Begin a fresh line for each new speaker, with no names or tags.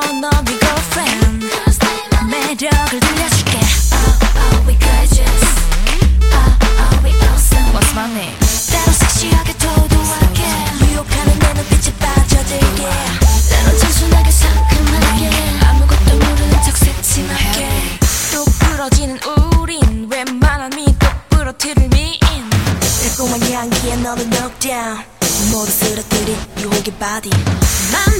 want no be girlfriend 매력을 들려줄게. What's my name? 때로 섹시하게 도도하게. 유혹하는 내 눈빛에 빠져들게. 때로 단순하게 상큼하게. 아무것도 모르는 척 새침하게. 뚝 부러지는 우린. 웬만함이 똑 부러뜨릴 미인. 달콤한 향기에 너를 knock down. 모두 쓰러뜨린 유혹의 body 난